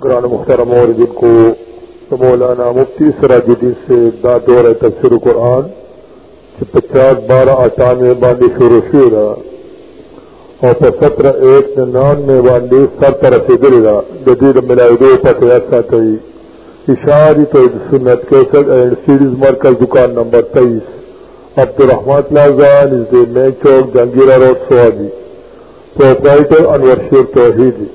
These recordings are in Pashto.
گران مخترم اور جن کو مولانا مفتی سراج الدین سے دا دور تفسیر قرآن چې پچاس بارہ اٹھانوے باندې شروع شوی دا او په سترہ ایک ننانوے باندې سر ته رسېدلی دا د دې د ملاویدو پته یاد ساتئ اشاری توحید سنت کیسٹ اینڈ سیریز مرکز دکان نمبر تیئیس عبدالرحمان پلازا نزد مین چوک جہانگیرہ روڈ سوابی پروپرائیٹر انور شیر توحیدی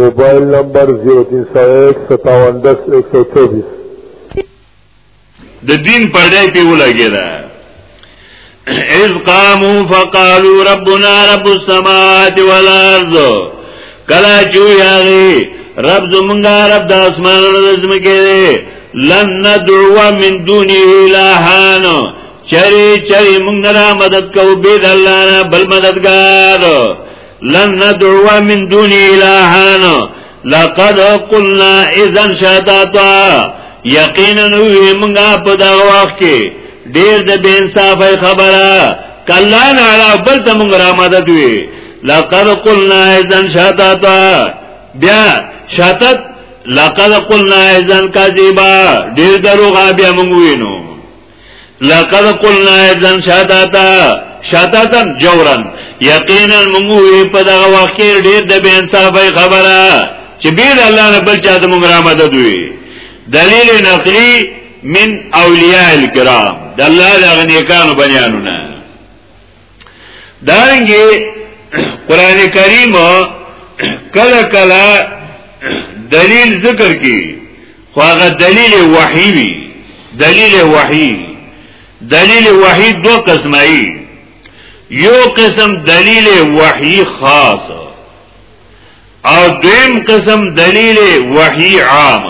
موبائل نمبر 03015710124 د دین پړای په ولګی دا اذ قاموا فقالوا ربنا رب السماوات والارض کلا چو یاغي رب زمونږه رب د اسمان او زمکه لن ندعو من دونه الهان چری چری مونږ نه مدد کوو به د الله نه بل مددگار لن ندعو من دون الهان لقد قلنا اذا شتاتا یقینا وی مونږه په دا وخت کې ډیر د بے انصافه خبره کله نه علا بل ته مونږ را مدد وی لقد قلنا اذا شتاتا بیا شتت لقد قلنا اذا کذبا ډیر دروغ بیا مونږ وینو لقد قلنا اذن شاتاتا شاتاتا جورن یقینا موږ وی په دغه وخت کې ډېر د بے انصافۍ خبره چې بیر الله نه بل چا د موږ را مدد وي دلیل نقلی من اولیاء الکرام د الله د غنیکانو بنیانونه دارنګه قران کریم کله کله دلیل ذکر کی خو هغه دلیل وحی وی دلیل وحی دلیل وحی دو قسمه یو قسم دلیل وحی خاص او دویم قسم دلیل وحی عام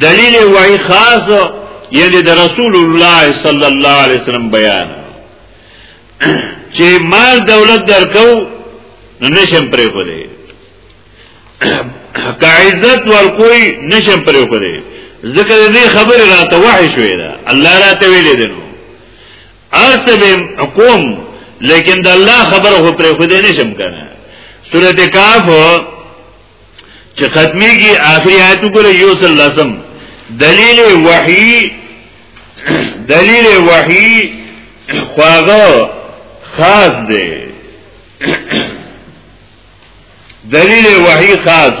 دلیل وحی خاص یعنی د رسول الله صلی الله علیه وسلم بیان چې مال دولت درکو نو نشم پرې خو دې که عزت ورکوي نشم پرې خو دې ځکه دې خبره راته وحی شوې ده الله راته ویلې ده نو ارسب حکم لیکن د الله خبره خو پرې خو دې نشم کنه سورته کاف چې ختمي کی آخري آیت وګوره یو سل لسم دلیل وحی دلیل وحی خواغه خاص دی دلیل وحی خاص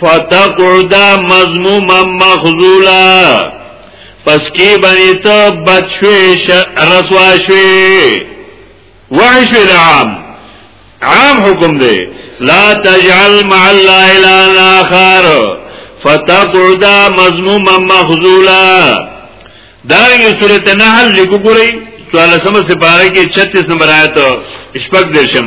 فتقعد مذموما مخذولا پس کی بنی ته بد شوی رسوا شوی وحش العام عام حکم دی لا تجعل مع الله الا اخر فتقعد مذموما مخذولا دارنګه سورته نحل لیکو ګورئ 14 سپاره کې 36 نمبر آیت شپږ درشم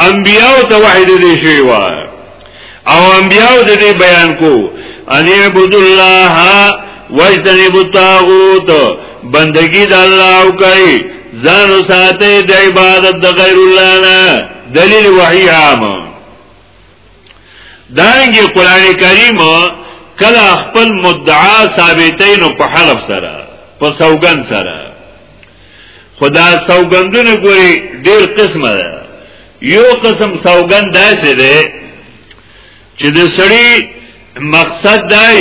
انبیاء ته وحی د دې شوی و او انبیاء د دې بیان کو ان عبد الله واجتنب الطاغوت بندگی د الله او کوي ځان ساتي د عبادت د غیر الله نه دلیل وحی عام دانګي قران کریم کله خپل مدعا ثابتین په حلف سره په سوګن سره خدا سوګندونه ګوري ډیر قسمه ده یو قسم سوګند داسې ده چې د سړی مقصد دای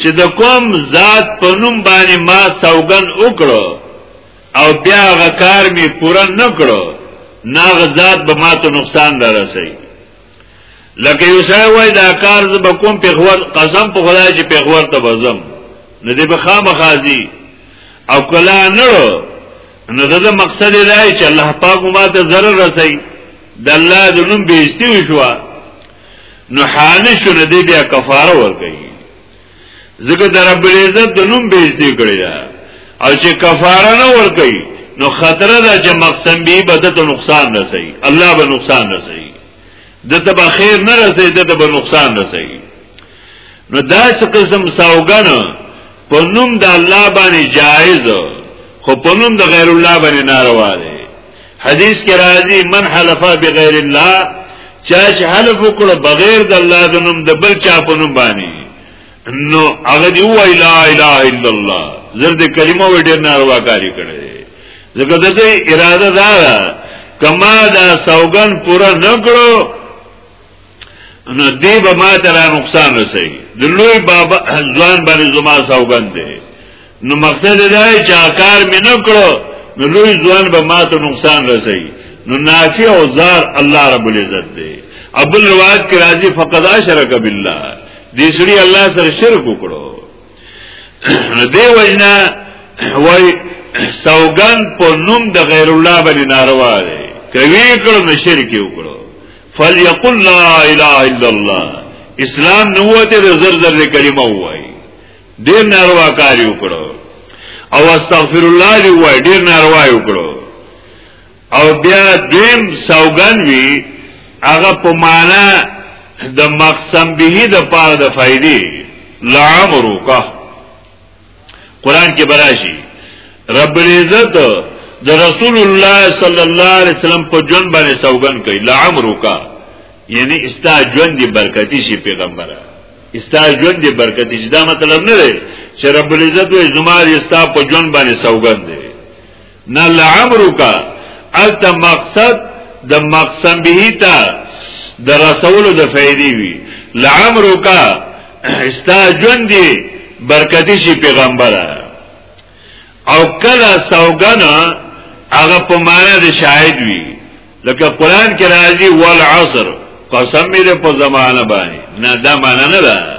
چې د کوم ذات په نوم باندې ما سوګن وکړو او بیا غکار می پورا نکړو ناغ ذات به ما ته نقصان درسي لکه یو ځای وای دا کار ز به کوم پیغور قسم په خدای چې پیغور ته بزم نه دی به خامخازي او کلا نه نو دا مقصد دی چې الله پاک ما ته ضرر رسي د الله د نوم بیستی وشو نو حانش نه دی بیا کفاره ورکړي ځکه د رب العزت د نوم بیزتی کړی دا او چې کفاره نه ور کوي نو خطر ده چې مقسم به بدت نقصان رسي الله به نقصان رسي دته به خیر نه رسي دته به نقصان رسي نو دا څه قسم ساوګن په نوم د الله باندې جایز خو په نوم د غیر الله باندې ناروا دی حدیث کې راځي من حلفا بغیر الله چا چې حلف وکړ بغیر د الله د نوم د بل چا په نوم باندې نو هغه دی وای لا اله الا الله زرد کلمه وې ډېر ناروا کاری کړي ځکه د دې اراده دا کما دا سوګن پورا نکړو نو دی به ما ته را نقصان رسي د لوی بابا ځوان باندې زما سوګند دی نو مقصد دا دی چې کار مې نه کړو نو لوی ځوان به ما ته نقصان رسي نو نافع او زار الله رب العزت دی ابل روایت کې راځي فقد اشرک بالله دې سړي الله سره شرک وکړو دې وجنا وای سوګند په نوم د غیر الله باندې ناروا دی کوي کړو نو شرک وکړو فليقل لا اله الا الله اسلام نو ته زر زر کلمه وای ډیر ناروا کار وکړو او استغفر الله دی وای ډیر ناروا وکړو او بیا دیم سوګن وی هغه په معنا د مقسم به د پاره د فائدې لعمرو کا قران کې براشي رب العزت د رسول الله صلی الله علیه وسلم په جون باندې سوګن کوي لعمرک یعنی استا جون دی برکتی شي پیغمبره استا جون دی برکتی شي دا مطلب نه دی چې رب العزت وې زما استا په جون باندې سوګن دی نه لعمرک الت مقصد د مقسم به تا د رسولو د فائدې وی لعمرک استا جون دی برکتی شي پیغمبره او کله سوګن هغه په معنا د شاهد وی لکه قران کې راځي والعصر قسم دې په زمانه باندې نه دا معنا نه ده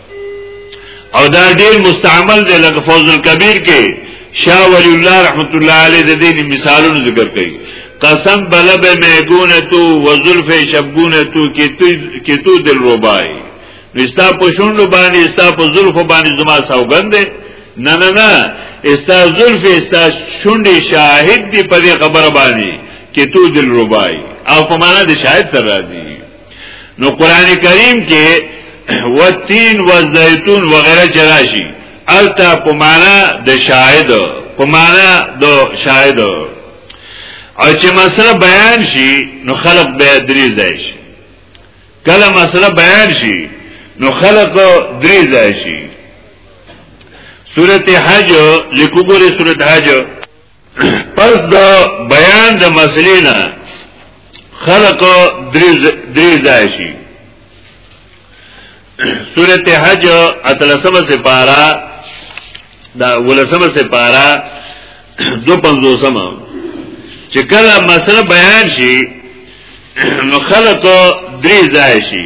او دا ډیر مستعمل دی لکه فوز الکبیر کې شاه ولی الله رحمت الله علیه د دې مثالونو ذکر کړي قسم بلب میگونه تو و ظلف شبگونه تو که تو دل روبای نستا پشونو باندې استا په ظلف باندې زما سوګند نه نه نه استا ظلف استا شونډې شاهد دی په دې خبره باندې که تو دل روبای او په معنا د شاهد سره راځي نو قران کریم کې وتین و زیتون وغیرہ چراشی التا پمانا د شاهد پمانا د شاهد او چې مسله بیان شي نو خلق به درې ځای شي کله مسله بیان شي نو خلق درې ځای شي سورته حج لیکو ګوره سورته حج پس د بیان د مسلې نه خلق درې ځای شي سورت حج اتلسمه سپارا دا ولسمه سپارا دو پنځوسمه چې کله مسله بیان شي نو خلق درې ځای شي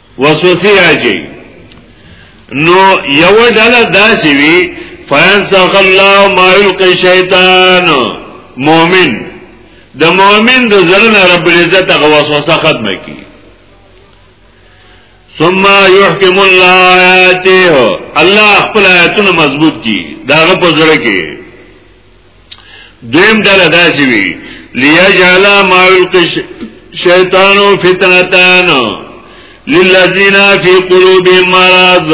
وسوسه راځي نو یو ډله داسې وي فینسخ الله ما یلقي شیطان مؤمن د مؤمن د زړه رب العزت هغه وسوسه ختمه کی ثم يحكم الله آياته الله خپل آیاتونه مضبوط کی داغه په زړه کې دویم ډله داسې وي ليجعل ما يلقي شیطان فتنتان للذین فی قلوبهم مرض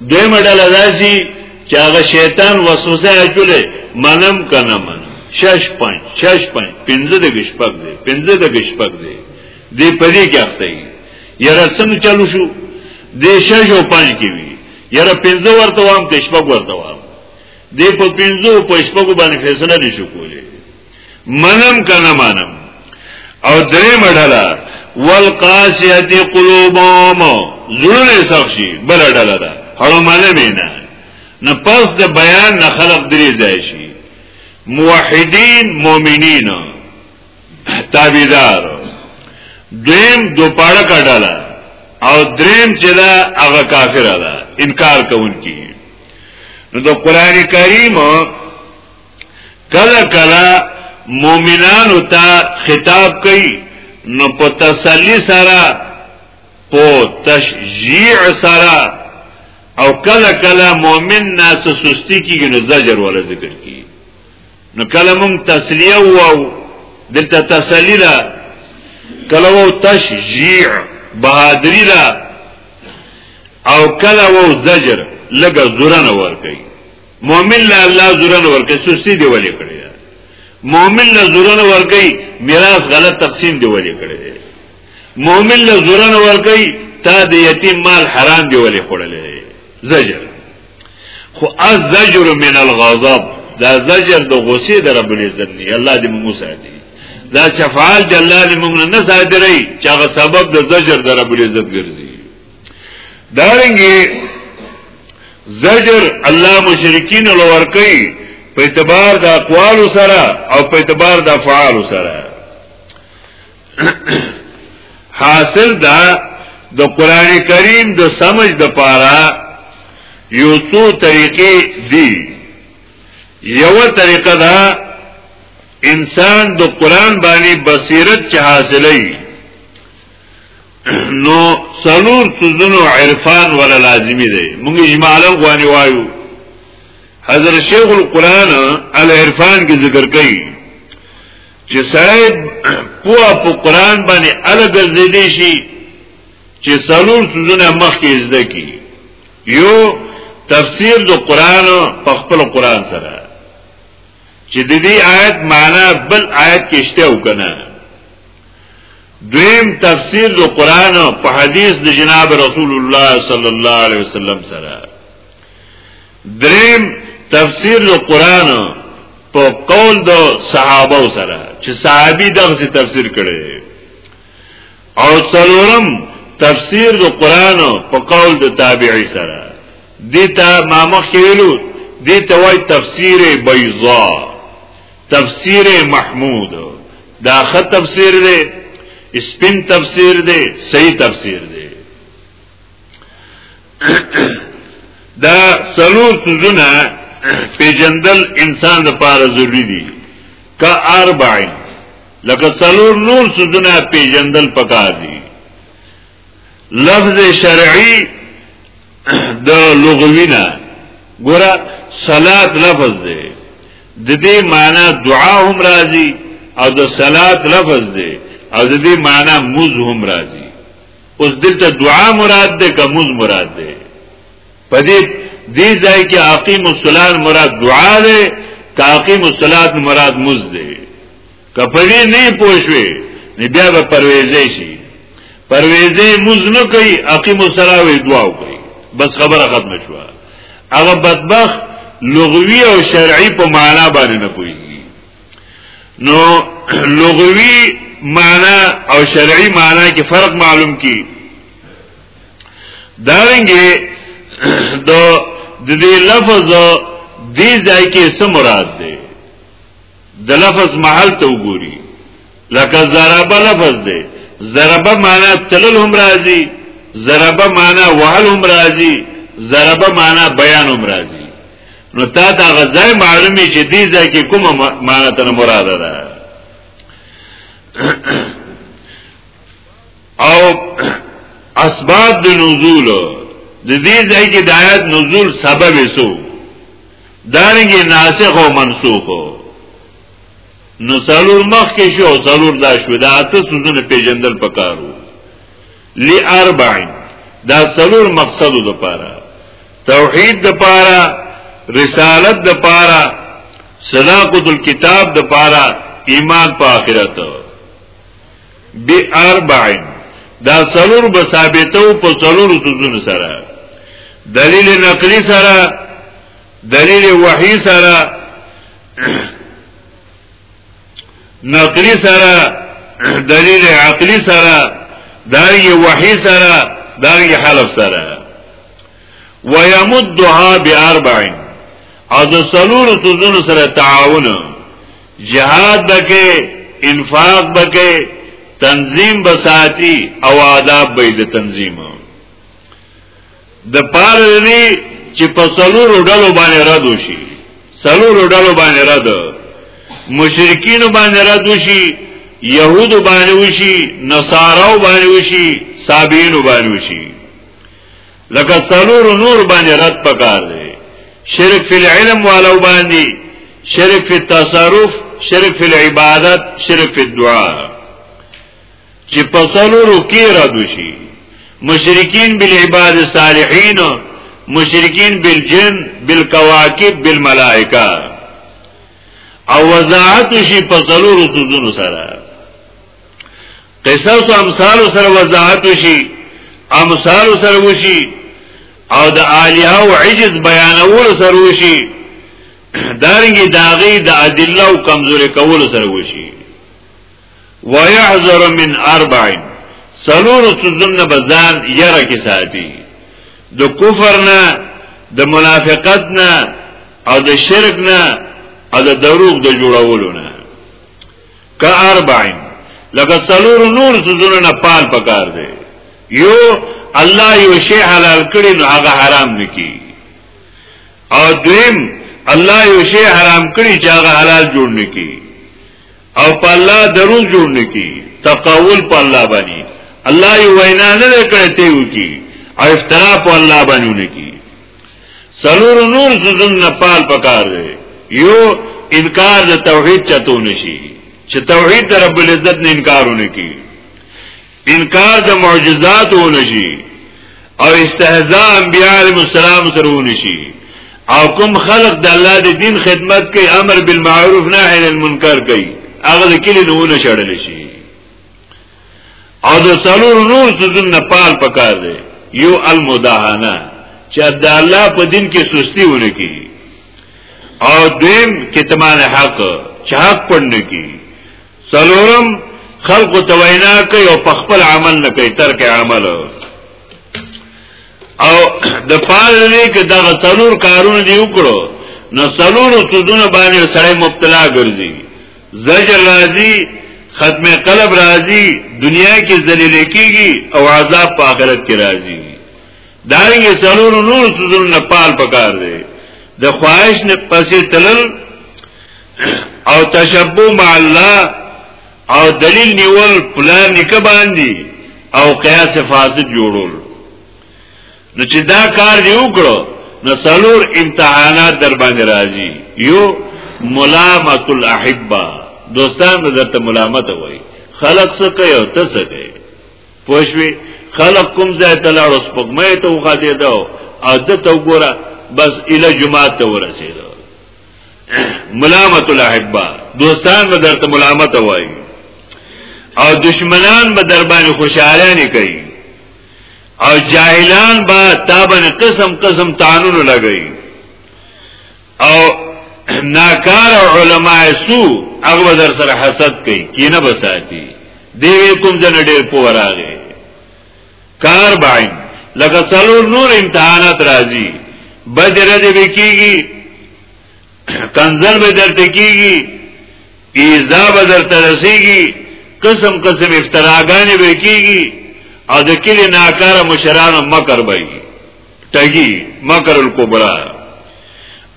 دویم ډله داسې چې هغه شیطان وسوسه اچولې منم کنه من شش پنج شش پنج پنځه د شپږ دی پنځه د شپږ دی دې پدې کې اخته یې یاره څنګه چالو شو دې شش او پنج کې وي یاره پنځه ورته وام د شپږ ورته وام دې په پنځو په شپږو باندې فیصله دي شو کولې منم کنه منم او درې مډاله والقاسیت قلوبهم زړه سخشي بل ډاله ده هړو معنی مینا نه پس د بیان نه خلق درې ځای شي موحدین مؤمنین تابعدار دویم دو پاړه کډاله او دریم چې دا هغه کافر ده انکار کوونکی نو د قران کریم کله کله مؤمنانو ته خطاب کوي نو په تسلی سره په تشجیع سره او کله کله مؤمن ناس سستی کیږي نو زجر ولا ذکر کیږي نو کله مونږ تسلیه وو دلته تسلی ده کله وو تشجیع بهادری ده او کله وو زجر لګه زورن ور کوي مؤمن له الله زورن ور کوي سستی دی ولې کړی مؤمن له زورن ور کوي میراث غلط تقسیم دی ولې کړی مؤمن له زورن ور کوي تا د یتیم مال حرام دی ولې خړلې زجر خو الزجر من الغضب دا زجر د غصې د رب العزت دی الله دې موږ ساتي دا شفاعت د الله دې موږ نه صادري چې هغه سبب د زجر د رب العزت ګرځي دارنګي زجر الله مشرکین لور کوي په اعتبار د اقوال سره او په اعتبار د افعال سره حاصل دا د قران کریم د سمج د پاره یو څو طریقې دي یو طریقه دا انسان د قران باندې بصیرت چې حاصلې نو سلور سوزنو عرفان ولا لازمی دی موږ اجمالا غوانی وایو حضرت شیخ القرآن العرفان کی ذکر کئی چې سړی پوه په قران باندې الګ زیدې شي چې څلور سوزونه مخکې زده کی یو تفسیر د قران په خپل قران سره چې د دې آیت معنا بل آیت کې شته او کنه دویم تفسیر د قران په حدیث د جناب رسول الله صلی الله علیه وسلم سره دریم تفسیر د قران په قول د صحابه سره چې صحابي دغه تفسیر کړي او څلورم تفسیر د قران په قول د تابعی سره دیتا ما مخیلو دیتا وای تفسیر بیضا تفسیر محمود دا خط تفسیر دی سپین تفسیر دی صحیح تفسیر دی دا سلور سوزونه پیجندل انسان د پاره ضروری دي کا اربعین لکه سلور نور سوزونه پیجندل پکار دي لفظ شرعی د لغوینا ګوره صلات لفظ دی د دې معنی دعا هم راځي او د صلات لفظ دی او د دې معنی موز هم راځي اوس دلته دعا مراد ده که موز مراد ده په دې دې ځای کې اقیم الصلاه مراد دعا ده که اقیم الصلاه مراد موز ده که په دې نه پوښوي نه بیا به پرويزې شي پرويزې موز نه کوي اقیم الصلاه وي دعا کوي بس خبره ختم شو هغه بدبخت لغوي او شرعي په معنا باندې نه پوي نو لغوي معنا او شرعي معنا کې فرق معلوم کی دارنګه د د دې لفظ دې ځای کې څه مراد دی د لفظ محل ته وګوري لکه ضربه لفظ دی ضربه معنا تلل هم راځي ضربه معنا وهل هم راځي ضربه معنا بیان هم راځي نو تا دا غزای معلومی چې دی ځای کې کومه معنا تر مراده ده او اسباب د نزول د دې ځای کې د آیات نزول سبب سو دارنګه ناسخ او منسوخ نو څلور مخ کې شو څلور دا شو دا اته سوزونه پیجندل پکارو لاربع دا سلور مقصد د پاره توحید د پاره رسالت د پاره صداقت الكتاب د پاره ایمان په آخرت بی اربع دا سلور به ثابتو په سلور سوزون سره دلیل نقلی سره دلیل وحی سره نقلی سره دلیل عقلی سره دارنګ وحی سره دارنګ حلف سره ويمدها باربع او د سلور سوزونو سره تعاون جهاد بکې انفاق بکې تنظیم بساتی او آداب به د تنظیم د پاره دی چې په څلورو ډلو باندې رد وشي څلورو ډلو باندې رد مشرکین باندې رد وشي يهود باندې وشي نصارو باندې وشي صابین باندې وشي لکه څلور نور باندې رد پکار دی شرک فی العلم والو باندې شرک فی التصرف شرک فی العبادت شرک فی الدعاء چې په څلورو کې رد شي مشرکین بالعباد الصالحین مشرکین بالجن بالکواکب بالملائکه او وضاحت شي په څلورو سوزونو سره قصص او امثال سره وضاحت شي امثال سره وشي او د الیا او عجز بیانول سره وشي دارنګي داغي د ادله او کمزوري کول سره وشي ويحذر من اربع سلور سوزن بزان یره کی ساتی د کفر نه د منافقت نه او د شرک نه او د دروغ د جوړولو نه ک اربع لکه سلور نور سوزن نه پال پکار دی یو الله یو شی حلال کړی نو هغه حرام نکی او دویم الله یو شی حرام کړی چې هغه حلال جوړ نکی او په الله دروغ جوړ نه کی تقول په الله باندې الله یو وینا نه کړی ته یو کی او افترا په الله باندې نه کی سلور نور سوزن نه پال پکار دی یو انکار د توحید چتو نشي چې توحید د رب العزت نه انکارونه کی انکار د معجزات ونشي او استهزاء انبیاء علیهم السلام سره ونشي او کوم خلق د الله د دین خدمت کوي امر بالمعروف نهی عن المنکر کوي هغه د کلی نه ونه شړل شي او د څلور نور سوزن نه پال پکار دی یو المداهنه چې د الله په دین کې سستی ونه کی او دویم کتمان حق چې حق پړنه کی سلورم خلق ته وینا کوي او په خپل عمل نه کوي ترک عمل او د پال نه کې دا سلور کارونه دی وکړو نو سلور سودونه باندې سړی مبتلا ګرځي زجر راځي ختم قلب راځي دنیا کې ذلیل کیږي او عذاب په آخرت کې راځي دا یې سلور نور سودونه پال پکار دی د خواهش نه پسې تلل او تشبو مع الله او دلیل نیول پلان نکه باندی او قیاس فاسد جوړول نو چې دا کار دی وکړو نو څلور امتحانات در باندې راځي یو ملامت الاحبه دوستان به درته ملامت وای خلق څه کوي او ته څه کوي پوښوي خلق کوم ځای ته لاړ اوس پګمې ته وخاته دا او د ته وګوره بس اله جمعه ته ورسېده ملامت الاحبه دوستان به درته ملامت وای او دشمنان به در باندې خوشاله نه کوي او جاهلان به تابن قسم قسم تانونو لګي او ناکار علماء سو هغه در سره حسد کوي کینه بساتی دی کوم جن ډیر پوراغه کار باین لکه څلور نور امتحانات راځي بدره دې وکیږي کنزل به درته کیږي ایزا به درته رسیږي قسم قسم افتراګانې به کیږي او د کلی ناکار مشران مکر به ټګي مکر الکبرى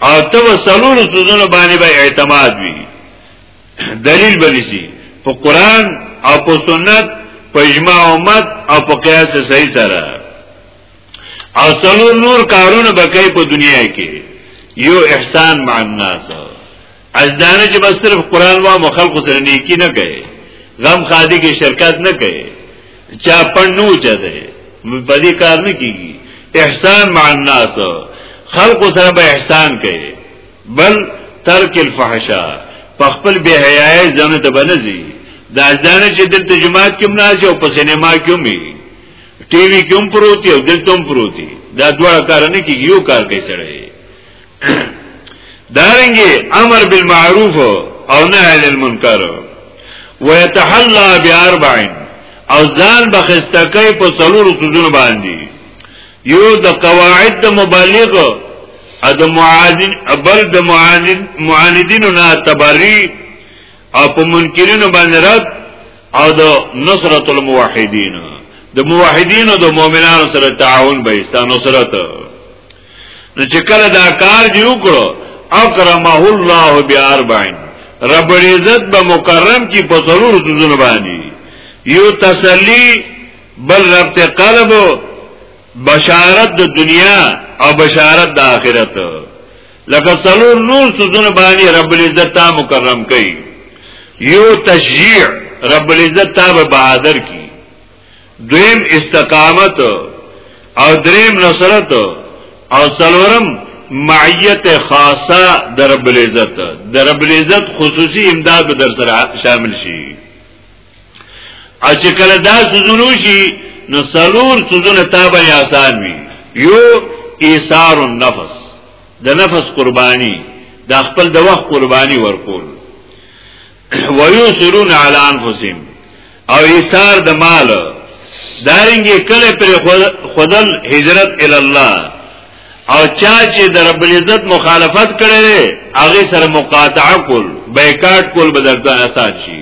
او تو سلور سوزونو باندې به اعتماد وي دلیل بنسی په قران او په سنت په اجماع امت او په قیاس صحیح سره او څلور نور کارونه بکای په دنیا کې یو احسان مع الناس از دانه چې بس صرف قران وا مخالف سره نیکی نه کوي غم خادي کې شرکت نه کوي چا پنو چا ده په دې کار نه کیږي احسان مع الناس خلق سره به احسان کوي بل ترک الفحشا په خپل به حیاي ځنه ته بنځي دا ځانه چې دلته جماعت کې مناسب او په سینما کې هم ټي وي کې هم پروتي او دلته هم پروتي دا دوه کار نه کیږي یو کار کوي سره دارنګي امر بالمعروف او نهي عن المنکر ويتحلى باربع او ځان بخسته کوي په څلورو سوزونو باندې یو د قواعد د مبالغ ا د معاذین بل د معاذین معاندینو نه تبری او په منکرینو باندې رد او د نصرت الموحدین د موحدینو د مؤمنانو سره تعاون به ایستا نصرت نو چې کله دا کار دی وکړو اکرمه الله بیاربعین رب العزت به مکرم کی په ضرور سوزونه باندې یو تسلی بل رب ته قلب بشارت د دنیا او بشارت د آخرت لکه څلور نور سوزونه باندې رب العزت تا مکرم کړي یو تشجیع رب العزت تا به بہادر کی دویم استقامت او دریم نصرت او څلورم معیت خاصه در رب العزت در رب العزت خصوصی امداد به در سره شامل شي او چې کله دا سوزونو شي نو سلور سوزونه تابع آسان وي یو ایثار النفس د نفس قربانی د خپل د وخت قربانی ورکول ويسرون على انفسهم او ایثار د مال دارنګه کله پر خودل هجرت ال الله او چا چې د رب العزت مخالفت کړي هغه سره مقاطعه کول بایکاټ کول بدرته اساس شي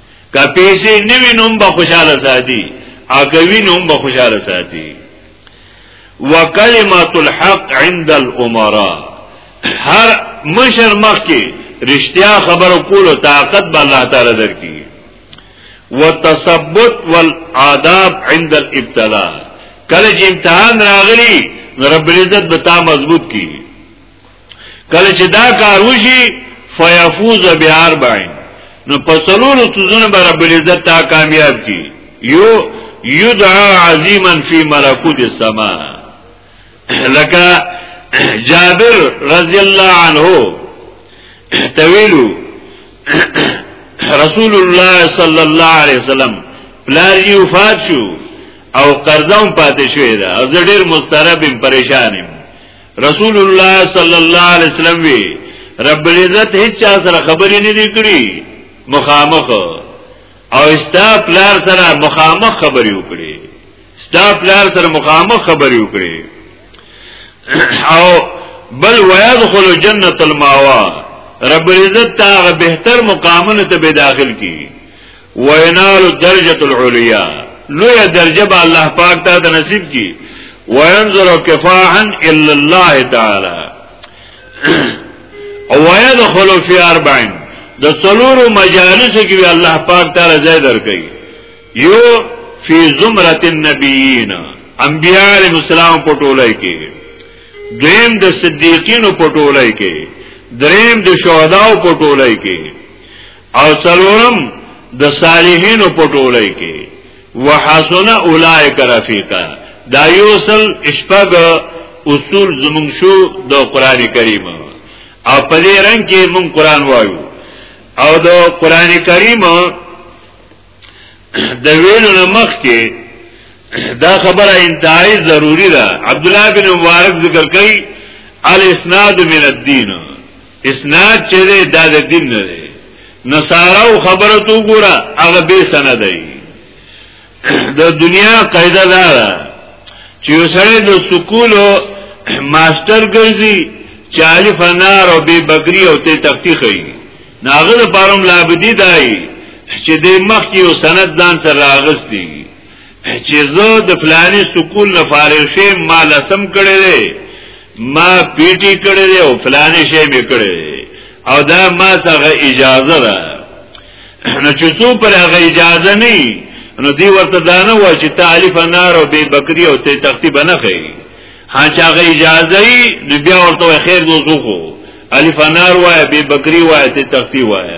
که پیسې نوی نوم به خوشاله ساتي اګوی نوم به خوشاله ساتي وکلمات الحق عند الامراء هر مشر مخ کې رښتیا خبرو کولو طاقت به الله تعالی درکړي وتثبت والعذاب عند الابتلاء کله چې امتحان راغلی رب العزت به تا مضبوط کی کله چې دا کار وشي فیفوز باربعین نو په څلورو سوزونه به رب العزت تا کامیاب کی یو یدعا عظیما فی ملکوت السما لکه جابر رضی الله عنه تویلو رسول الله صلی الله علیه وسلم پلار یې وفات شو او قرضه هم پاتې شوې ده او زه ډېر مسترب پریشان یم رسول الله صلی الله علیه وسلم وی رب العزت هیڅ چا سره خبرې نه دی کړې مخامخ او استا پلار سره مخامخ خبرې وکړي استا پلار سره مخامخ خبرې وکړي او بل ويدخل جنت الماوا رب العزت تا بهتر مقامونه ته به داخل کی وینال درجه العلیا لوی درجه به الله پاک ته د نصیب کی وینظر کفاحا الا الله تعالی او ويدخل فی اربعین د څلور مجالس کې به الله پاک تعالی ځای درکړي یو فی زمرۃ النبیین انبیاء علیهم السلام په ټولای کې دویم د صدیقین په ټولای کې دریم د شهداو په ټولای کې او څلورم د صالحینو په ټولۍ کې وحسن اولائک رفیقا دا یوصل اشپګ اصول زمون شو د قران کریم او په دې رنګ کې مون قران وایو او د قران کریم د ویلو نه مخکې دا خبره انتهایی ضروری ده عبد الله بن مبارک ذکر کوي الاسناد من الدين اسناد چې دا د دین نه دی نصاراو خبره تو ګوره هغه به سند دی د دنیا قاعده دا ده چې وسره د سکول ماستر ګرځي چالی فنار او بی بکری او ته تختی خیلی ناغه د پاروم لابدی دای چې د مخ کې یو سند ځان سره راغستی چې زه د فلاني سکول نه فارغ شې ما لسم کړی دی ما پیټی کړی دی او فلاني شی می کړی دی او دا ما څنګه اجازه ده نو چې څو پر هغه اجازه نه نو دی ورته دانه و چې تعالیف نار او بی بکری او ته تختی بنه خې ها چې هغه اجازه یې نو بیا ورته خیر دوه زوخو الف انار وای بی بکری وای ته تختی وای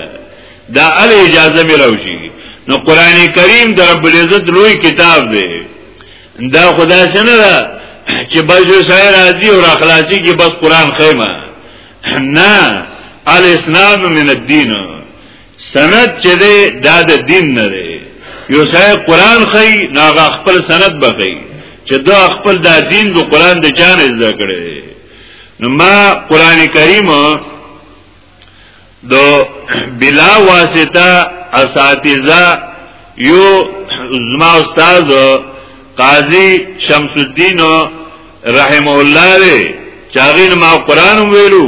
دا ال اجازه مې راوشي نو قران کریم د رب العزت لوی کتاب دی دا خدا څنګه دا چې بجو سره راځي او اخلاصي کې بس قران خیمه نه الاسلام من الدین سند چې دی دا د دین نه دی یو سړی قران خي ناغه خپل سند بخي چې دا خپل د دین د قران د جان زده کړي نو ما قران کریم دو بلا واسطه اساتذه یو زما استاد قاضی شمس الدین رحم الله دې چاغین ما قران ویلو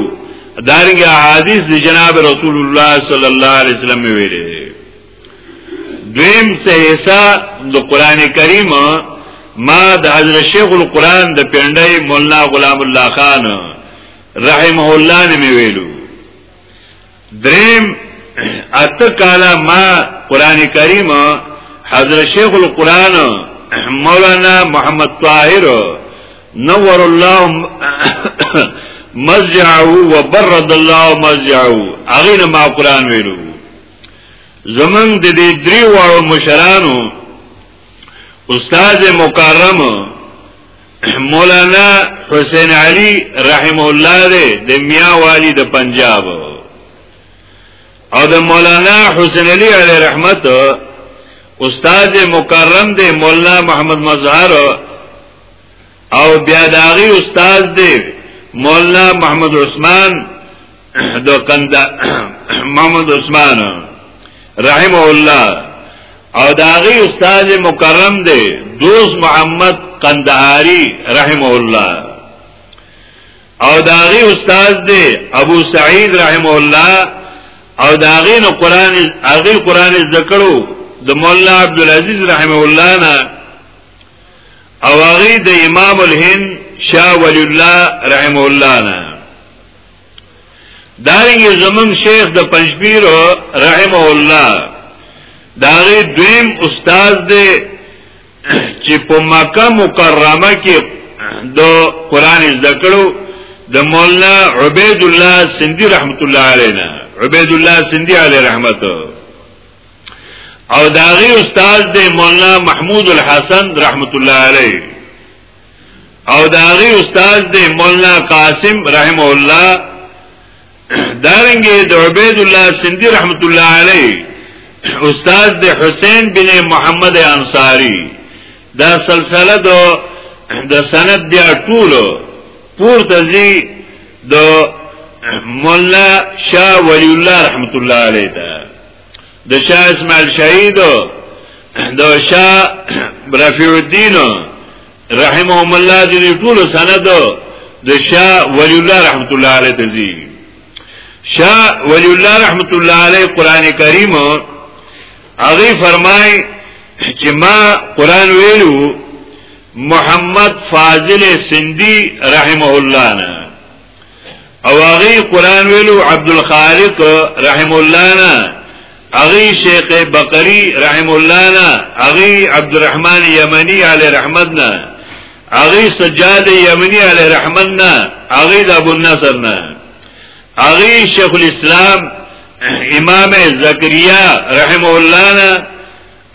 دارنګ حدیث دی جناب رسول الله صلی الله علیه وسلم ویلي دویم سه حصہ د قران کریم ما د حضرت شیخ القران د پندای مولانا غلام الله خان رحمه الله نه ویلو دریم اته کالا ما قران کریم حضرت شیخ القران مولانا محمد طاهر نور الله مزعه وبرد الله مزعه اغه ما قران ویلو زمون د دې درې واړو مشرانو استاد مکرم مولانا حسین علی رحم الله دې د میا والی د پنجاب او د مولانا حسین علی علی رحمت استاد مکرم دې مولانا محمد مظهر او بیا داغي استاد دې مولانا محمد عثمان د قندا محمد عثمان رحمه الله او داغي استاد مکرم دی دوز محمد قندهاری رحمه الله او داغي استاد دی ابو سعید رحمه الله او داغي نو قران اغي قران ذکرو د مولا عبد العزيز رحمه الله نه او اغي د امام الهند شاه ولی الله رحمه الله نه دارنګ زمون شیخ د پنځپیر رحمه الله داغه دویم استاد دی چې په مکه مکرمه کې د قران زده کړو د مولانا عبید الله سندی رحمت الله علینا عبید الله سندی علی رحمت او داغه استاد دی مولانا محمود الحسن رحمت الله علیه او داغي استاد دی مولانا قاسم رحم الله دارنګه د عبید الله سندی رحمت الله علیه استاد دی حسین بن محمد انصاری دا سلسله دو د سند دی ټول پور تزي د مولانا شاه ولی الله رحمت الله علیه د شاه اسماعیل شهید د شاه رفیع الدین رحمهم الله دې ټول سند د شاه ولی الله رحمت الله علیه تزي شاه ولی الله رحمت الله علیه قران کریم هغه فرمای چې ما قران ویلو محمد فاضل سندی رحمه الله نه او هغه قران ویلو عبد الخالق رحم الله نه هغه شیخ بقری رحم الله نه هغه عبد الرحمن یمنی علی رحمت نه هغه سجاد یمنی علی رحمت نه هغه د ابو النصر نه هغه شیخ الاسلام امام زکریا رحم الله نه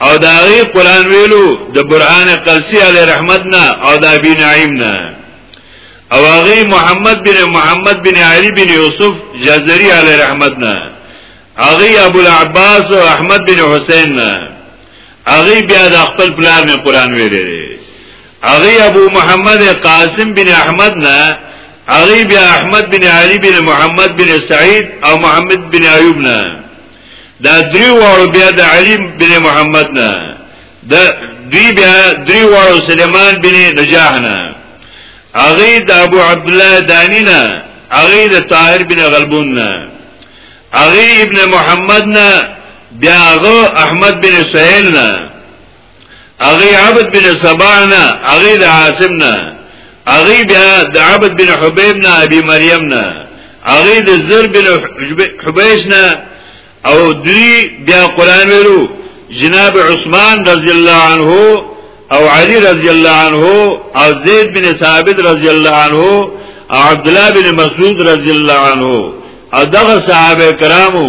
او دا غي قران ویلو د برهان قلسی علی رحمت نه او دا بی نعیم نه او هغه محمد بن محمد بن علی بن یوسف جزری علی رحمت نه هغه ابو العباس او احمد بن حسین نه هغه بیا د خپل پلان نه قران ویلې هغه ابو محمد قاسم بن احمد نه هغه بیا احمد بن علی بن محمد بن سعید او محمد بن ایوب نه دا دری وارو بیا د علی بن محمد نه د دوی بیا دری وارو سلیمان بن نجاح نه هغه د ابو عبد الله دانی نه هغه د طاهر بن غلبون نه هغه ابن محمد نه بیا هغه احمد بن سهیل نه اغی عبد بن سبانا اغی دا عاصمنا اغی بیا دا عبد بن حبیبنا ابی مریمنا اغی دا زر بن حبیشنا او دوی بیا قرآن ویلو جناب عثمان رضی اللہ عنہ او علی رضی اللہ عنہ او زید بن ثابت رضی اللہ عنہ او عبداللہ بن مسعود رضی اللہ عنہ او دغه صحابه کرامو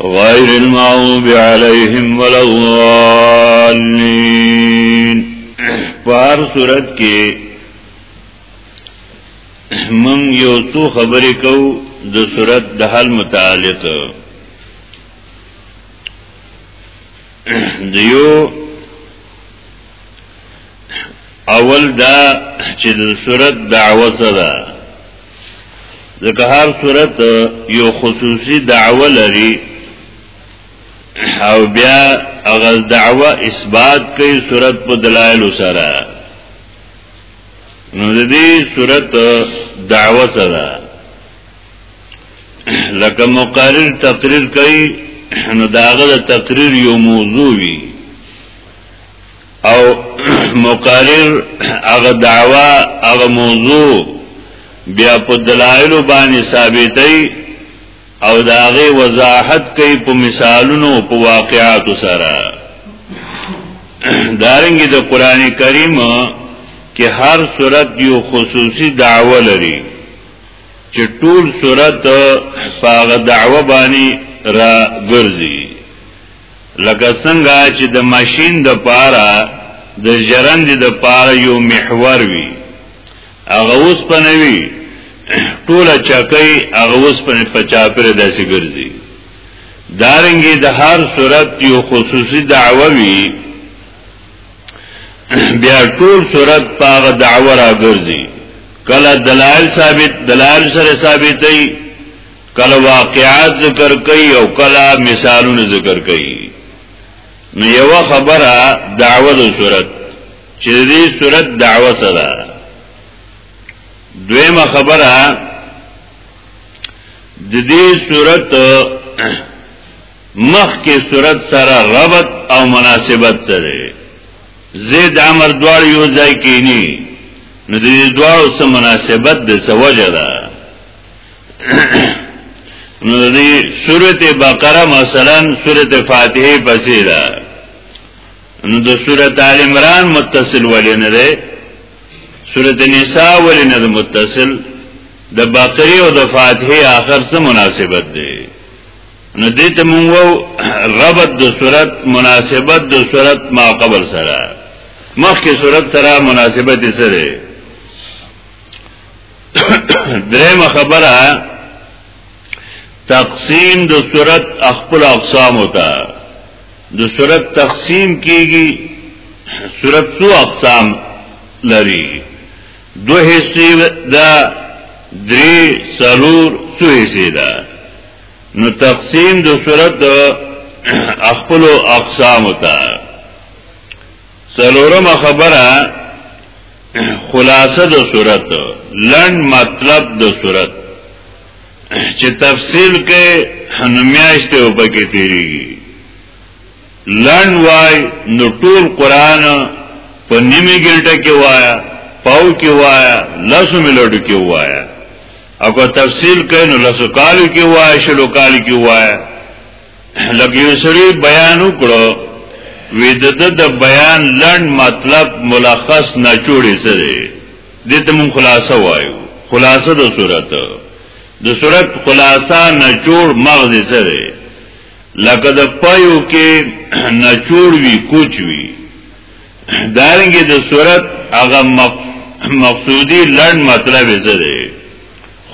غير المعوب عليهم ولا الضالين پار صورت کې من یو څو خبرې کو د صورت د حل متعلق دیو اول دا چې د صورت دعوه سره ځکه هر صورت یو خصوصي دعوه لري او بیا هغه دعوه اثبات کوي صورت په دلایل سره نو د دې صورت دعوه سره لکه مقرر تقریر کوي نو داغه د تقریر یو موضوع وي او مقرر هغه دعوا هغه موضوع بیا په دلایل باندې ثابتې او داغه وضاحت کوي په مثالونو په واقعاتو سره دارنګ د قران کریم کې هر صورت یو خصوصي دعوه لري چې ټول صورت فاغ دعوه باندې را ګرځي لکه څنګه چې د ماشين د پاره د جرند د پاره یو محور وي هغه اوس پنوي ټوله چکۍ هغه اوس په پچاپره داسې ګرځي دارنګي د هر صورت یو خصوصي دعوه وي بیا ټول صورت پاغه دعوه را ګرځي کله دلائل ثابت دلائل سره ثابتې کله واقعات ذکر کوي او کله مثالونه ذکر کوي نو یو خبره دعوه د صورت چې دې صورت دعوه سره دویمه خبره د دې صورت مخ کې صورت سره ربط او مناسبت سره زید امر دوار یو ځای کې ني نو د دې دوار سره مناسبت د سوجه ده نو دې سورته بقره مثلا سورته فاتحه پسې ده نو د سورته ال عمران متصل ولې نه ده سورته نساء ولې نه ده متصل د بقره او د فاتحه آخر سره مناسبت ده نو دې ته مونږ ربط د صورت مناسبت د صورت ما قبل سره مخکې صورت سره مناسبت سره درېمه خبره تقسیم د صورت خپل اقسام وتا د صورت تقسیم کیږي صورت څو اقسام لري دو حصے دا درې څلور څو حصے دا نو تقسیم د صورت خپل اقسام وتا څلورمه خبره خلاصه د صورت لند مطلب د صورت چې تفصیل کې هنمیاشته او پکې تیریږي لند وای نو ټول قران په نیمه ګنټه کې وایا پاو کې وایا لاسو ملوډو کې وایا او تفصیل کې نو لاسو کالو کې وایا شلو کالو کې وایا لګي سړي بیان وکړو وی د د بیان لړن مطلب ملخص نه جوړې سره د ته مون خلاصه وایو خلاصه د صورت د صورت خلاصه نه جوړ مغز سره لکه د پایو کې نه جوړ وی کوچ وی دارنګه د صورت هغه مقصودی لړن مطلب سره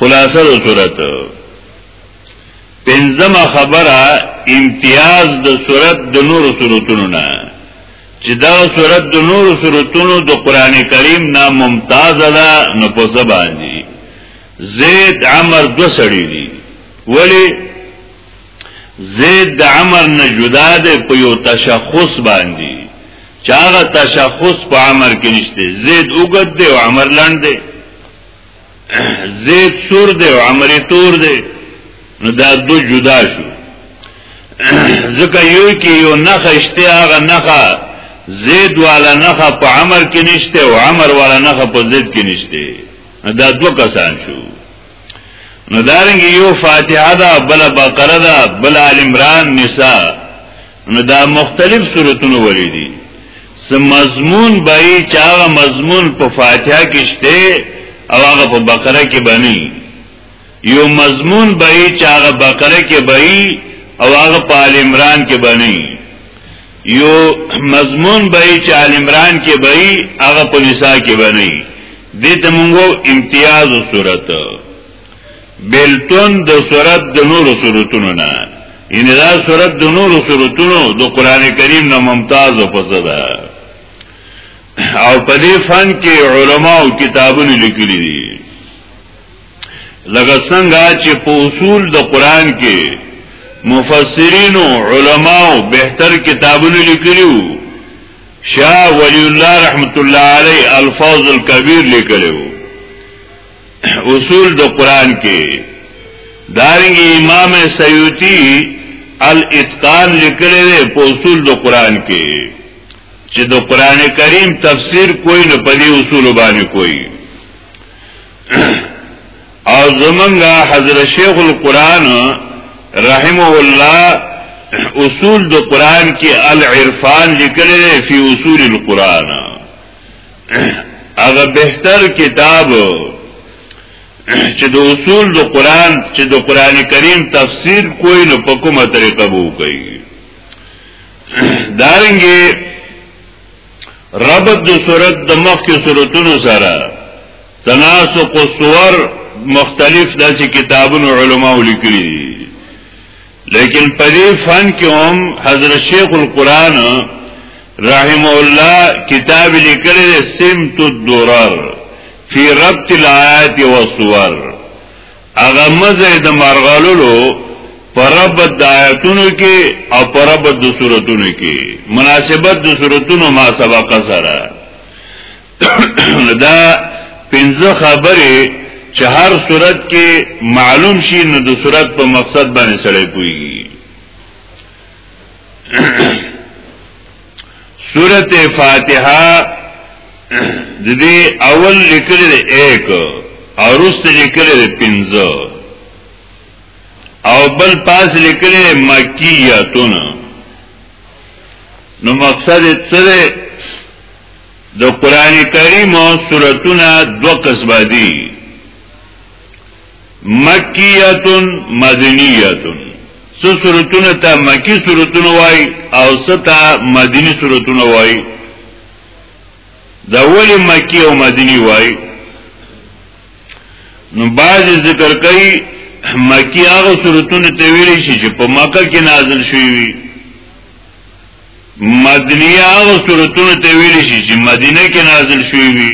خلاصه د صورت پنځمه خبره امتیاز د صورت د نور صورتونو نه چې دا صورت د نور صورتونو د قران کریم نه ممتاز ده نو په زبان دي زید عمر دو سړی دي ولی زید د عمر نه جدا ده په یو تشخص باندې چاغه تشخص په عمر کې نشته زید وګد دی او عمر لاند دی زید سور دی او عمر تور دی نو دا دو جدا شو ځکه یو کې یو نخه اشته هغه نخه زید والا نخه په عمر کې نشته او عمر والا نخه په زید کې نشته دا دو کسان شو نو دارنګ یو فاتحه دا بل بقره دا بل ال عمران نساء نو دا مختلف صورتونه ولې دي سم مضمون بای چې هغه مضمون په فاتحه کې شته او هغه په بقره کې بني یو مضمون بای چې هغه بقره کې بای او هغه په آل عمران کې بني یو مضمون بای چې آل عمران کې بای هغه په نساء کې بني دې ته موږ امتیاز صورت بیلتون د صورت د نور صورتونو نه ان دا صورت د نور صورتونو د قران کریم نه ممتاز او فسدا او په دې فن کې علما او کتابونه لیکلي دي لکه څنګه چې په اصول د قران کې مفسرین او علما او بهتر کتابونه لیکلي شاه ولی الله رحمت الله علی الفاظ الکبیر لیکلي اصول د قران کې دارنګ امام سیوطی الاتقان لیکلی دی په اصول د قران کې چې د قران کریم تفسیر کوئی نه په دې اصول باندې کوئی او زمونږه حضرت شیخ القران رحمه الله اصول د قران کې العرفان لیکلی دی په اصول القران هغه بهتر کتاب چې د اصول د قران چې د قران کریم تفسیر کوی نو په کومه طریقه وو کوي دارنګي ربط د صورت د مخ کې صورتونو سره تناسق الصور مختلف داسې کتابونو علماو لیکلي لیکن په دې فن کې هم حضرت شیخ القرآن رحم الله کتاب لیکل دی سمت الدرر فی ربط الآیات و سور اغا مزه د مرغلولو پر ربط د آیاتونو کې او پر ربط د سورتونو کې مناسبت د سورتونو ما سبق سره دا پنځه خبرې چې هر صورت کې معلوم شي نو د صورت په مقصد باندې سړی پويږي سورت فاتحه د دې اول لیکل دی 1 او رست لیکل دی 15 او بل پاس لیکل دی مکیاتون نو مقصد څه د قران کریم سورتونه دو قسمه دي مکیتون مدنیتون سو سورتونه ته مکی سورتونه وای او ستا مدنی سورتونه وای دا ولی مکی او مدنی وای نو باز ذکر کوي مکی هغه سورتونه ته ویل شي چې په مکه کې نازل شوی وي مدنیه هغه صورتونو ته ویل شي چې مدینه کې نازل شوی وي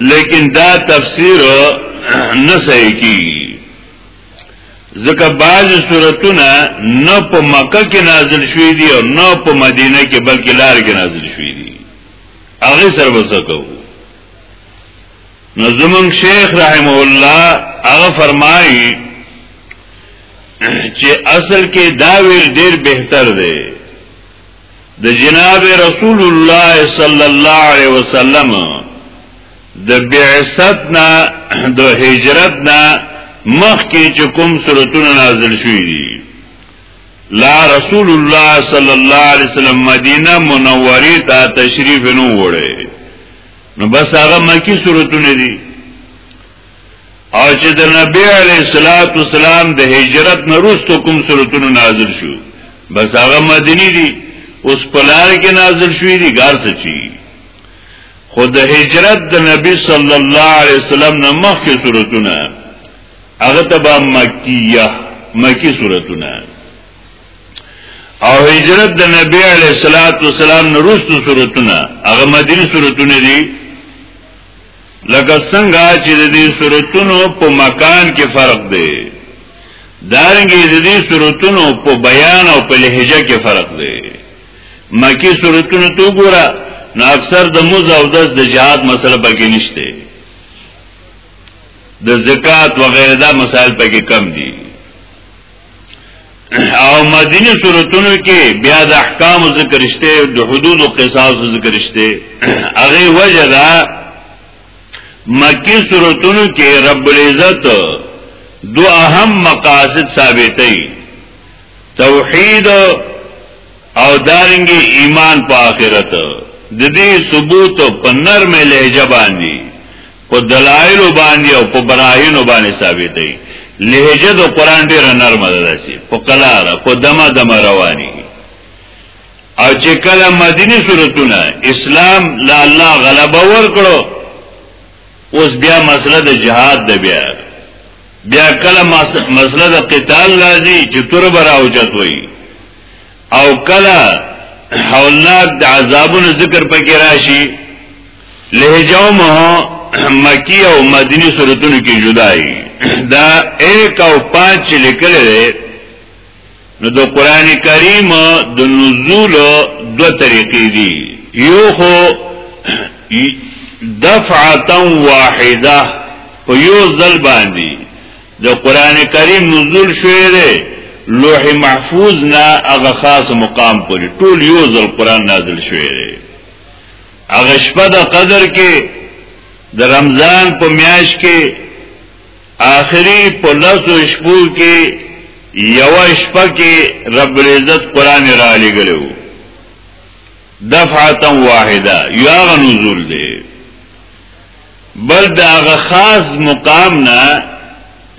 لیکن دا تفسیر نه صحیح کیږي ځکه بعض صورتونه نه په مکه کې نازل شوی دي او نه په مدینه کې بلکې لار کې نازل شوی دي هغه سره وسکو نو زمون شیخ رحمه الله هغه فرمایي چې اصل کې دا ویل ډیر بهتر دی د جناب رسول الله صلی الله علیه وسلم د بعثت نه د هجرت نه مخکې چې کوم سورتونه نازل شوي دي لا رسول الله صلی الله علیه وسلم مدینه منوره ته تشریف نه وړي نو بس هغه مکی صورتونه دي او چې د نبی علی صلوات و سلام د هجرت نروستو کوم صورتونه نازل شو بس هغه مدنی دي اوس پلار کې نازل شوې دي ګار څه چی خو د هجرت د نبی صلی الله علیه وسلم نه مخکې صورتونه هغه تبع مکیه مکی صورتونه او هجرت د نبی علیہ الصلات والسلام نورستو صورتونه هغه مدینه صورتونه دي لکه څنګه چې د دې صورتونو په مکان کې فرق دی دارنګه د دې صورتونو په بیان او په لهجه کې فرق دی مکی صورتونو تو ګوره نو اکثر د موز او دس د جهاد مسله پکې نشته د زکات وغیرہ دا مسائل پکې کم دي او مدینه صورتونو کې بیا د احکام ذکر شته د حدود او قصاص ذکر شته هغه وجه دا مکی صورتونو کې رب العزت دو اهم مقاصد ثابتې توحید او دارنګي ایمان په آخرت د دې ثبوت په نرمه لهجه باندې په دلایل باندې او په براهین باندې ثابت دی لهجه د قران ډیر نرمه ده داسې په قلار په دمه دمه رواني او چې کله مدینی صورتونه اسلام لا الله غلبه ورکړو اوس بیا مسله د جهاد ده بیا بیا کله مسله د قتال راځي چې تر برا اوچت وي او کله حولناک د عذابونو ذکر پکې راشي لهجه هم مکی او مدینی صورتونو کې جدای دا 1 او 5 لیکل دي نو د قران کریم د نزول دو طریقې دي یو خو دفعه واحده په یو ځل باندې د قران کریم نزول شوی دی لوح محفوظ نه هغه خاص مقام پورې ټول یو ځل قران نازل شوی دی هغه شپه د قدر کې د رمضان په میاش کې آخري په لاسو شپو کې یو شپه کې رب العزت قران را لګلو دفعه واحده یا نزول دی بل دا خاص مقام نه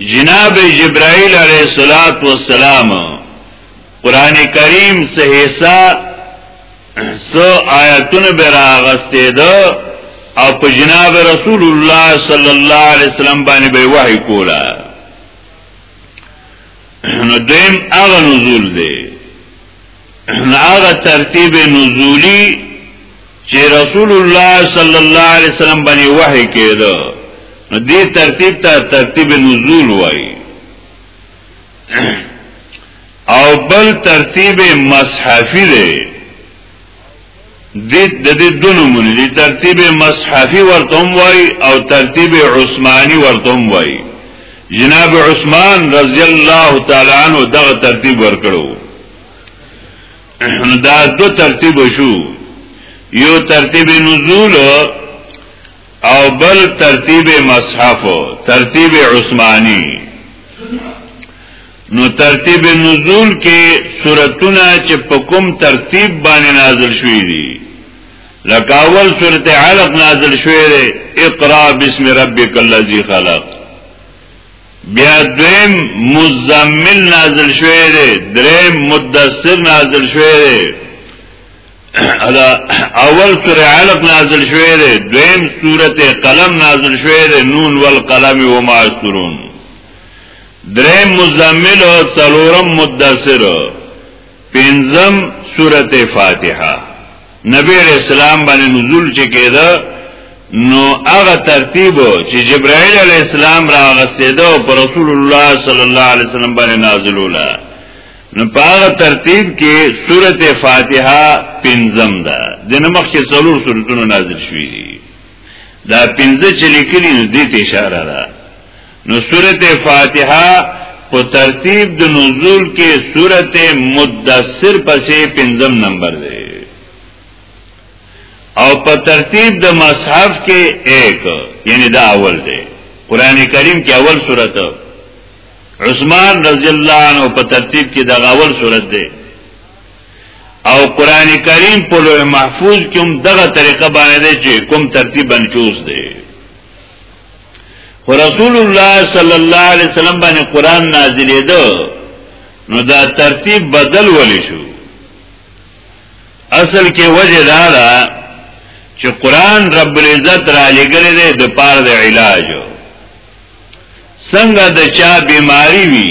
جناب جبرائیل علیہ الصلات والسلام قران کریم سه حصہ سو آیتونه برا غسته ده او په جناب رسول الله صلی الله علیه وسلم باندې به وحی کولا نو دیم هغه نزول دی هغه ترتیب نزولی چې رسول الله صلی الله علیه وسلم باندې وحی کېده نو دې ترتیب ته ترتیب نزول وایي او بل ترتیب مصحفی دی د دې دوه نمونه دي ترتیب مصحفي ورته وای او ترتیب عثماني ورته وای جناب عثمان رضی الله تعالی عنہ دغه ترتیب ورکړو دا دو ترتیب شو یو ترتیب نزول او بل ترتیب مصحف ترتیب عثماني نو ترتیب نزول کې سورتونه چې په کوم ترتیب باندې نازل شوې دي لکه اول سورت علق نازل شوې ده اقرا بسم ربک الذی خلق بیا دویم مزمل نازل شوې ده دریم مدثر نازل شوې ده ادا اول سورہ علق نازل شوه دی دویم سورته قلم نازل شوه دی نون والقلم وما یسرون دریم مزمل او څلورم مدثر پنځم سورته فاتحه نبی رسول الله باندې نزول چې کېده نو هغه ترتیب چې جبرائیل علی السلام راغسته ده او پر رسول الله صلی الله علیه وسلم باندې نازل ولا نو پاغه ترتیب کې سورته فاتحه پنځم ده د نمخ کې څلور سورتونه نازل شوې دي دا پنځه چې لیکلي نو دې ته اشاره ده نو سورته فاتحه په ترتیب د نزول کې سورته مدثر پسې پنځم نمبر ده او په ترتیب د مصحف کې 1 یعنی دا اول ده قران کریم کې اول سورته عثمان رضی الله عنه په ترتیب کې د غاول صورت ده او قران کریم په لوح محفوظ کې هم دغه طریقه باندې چې کوم ترتیب بنچوس ده خو رسول الله صلی الله علیه وسلم باندې قران نازلېده نو دا ترتیب بدل ولې شو اصل کې وجه دا ده چې قران رب العزت را لګلې ده د پاره د علاج څنګه د چا بیماری وی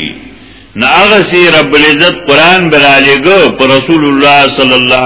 نو هغه سی رب العزت قران برالګو پر رسول الله صلی الله